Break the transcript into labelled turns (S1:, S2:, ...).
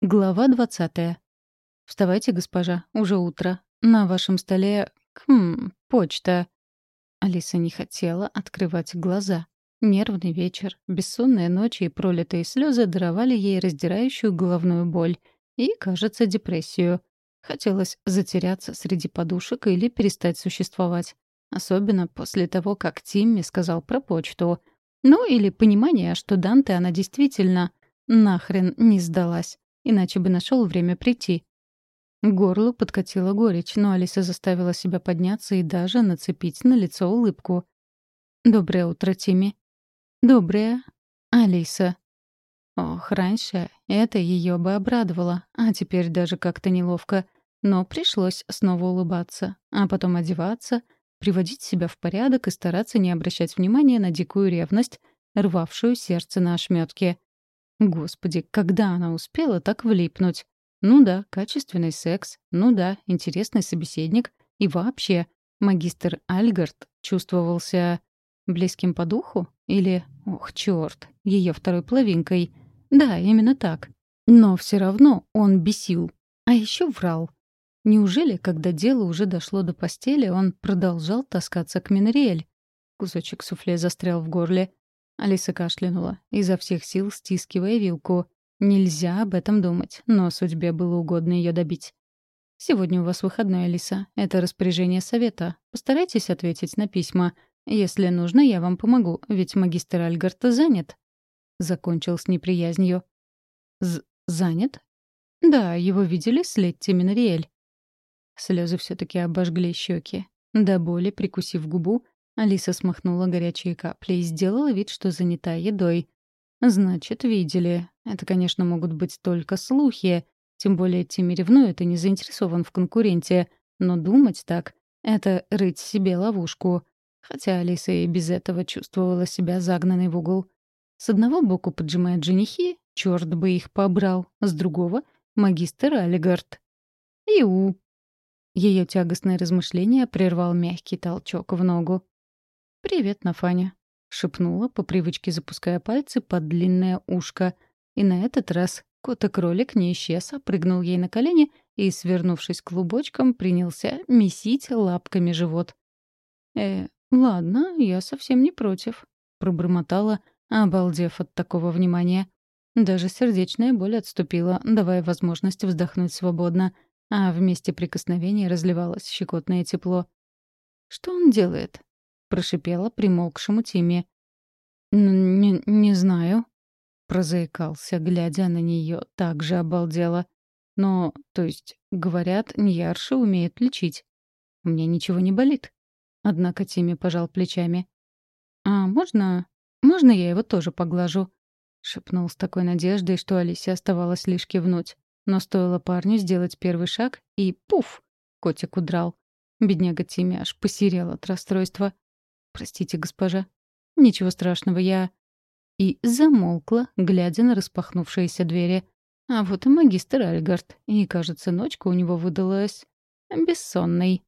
S1: Глава двадцатая. «Вставайте, госпожа, уже утро. На вашем столе... Хм, почта». Алиса не хотела открывать глаза. Нервный вечер, бессонные ночи и пролитые слезы даровали ей раздирающую головную боль и, кажется, депрессию. Хотелось затеряться среди подушек или перестать существовать. Особенно после того, как Тимми сказал про почту. Ну, или понимание, что Данте она действительно нахрен не сдалась иначе бы нашел время прийти. К горлу подкатила горечь, но Алиса заставила себя подняться и даже нацепить на лицо улыбку. «Доброе утро, Тимми». «Доброе, Алиса». Ох, раньше это ее бы обрадовало, а теперь даже как-то неловко. Но пришлось снова улыбаться, а потом одеваться, приводить себя в порядок и стараться не обращать внимания на дикую ревность, рвавшую сердце на ошметке. Господи, когда она успела так влипнуть? Ну да, качественный секс, ну да, интересный собеседник. И вообще, магистр Альгард чувствовался близким по духу? Или, ох, чёрт, её второй половинкой? Да, именно так. Но всё равно он бесил. А ещё врал. Неужели, когда дело уже дошло до постели, он продолжал таскаться к Минриэль? Кусочек суфле застрял в горле. Алиса кашлянула, изо всех сил стискивая вилку. Нельзя об этом думать, но судьбе было угодно ее добить. «Сегодня у вас выходной, Алиса. Это распоряжение совета. Постарайтесь ответить на письма. Если нужно, я вам помогу, ведь магистр Альгарт занят». Закончил с неприязнью. З «Занят?» «Да, его видели с Летти Минариэль». Слезы все таки обожгли щеки. До боли, прикусив губу, Алиса смахнула горячие капли и сделала вид, что занята едой. «Значит, видели. Это, конечно, могут быть только слухи. Тем более Тимми ревнует и не заинтересован в конкуренте. Но думать так — это рыть себе ловушку. Хотя Алиса и без этого чувствовала себя загнанной в угол. С одного боку поджимает женихи, черт бы их побрал, с другого — магистр Алигард. Иу. Ее тягостное размышление прервал мягкий толчок в ногу. «Привет, Нафаня», — шепнула, по привычке запуская пальцы под длинное ушко. И на этот раз кота-кролик не исчез, а прыгнул ей на колени и, свернувшись клубочком, принялся месить лапками живот. «Э, ладно, я совсем не против», — пробормотала, обалдев от такого внимания. Даже сердечная боль отступила, давая возможность вздохнуть свободно, а в месте прикосновения разливалось щекотное тепло. «Что он делает?» — прошипела примолкшему Тиме. «Не, знаю», — прозаикался, глядя на нее, так же обалдело. «Но, то есть, говорят, Ньярша умеет лечить. Мне ничего не болит». Однако Тиме пожал плечами. «А можно... можно я его тоже поглажу?» — шепнул с такой надеждой, что Алисе оставалось лишь кивнуть. Но стоило парню сделать первый шаг, и пуф! Котик удрал. Бедняга Тимми аж посерел от расстройства. «Простите, госпожа». «Ничего страшного, я...» И замолкла, глядя на распахнувшиеся двери. А вот и магистр Альгард. И, кажется, ночка у него выдалась бессонной.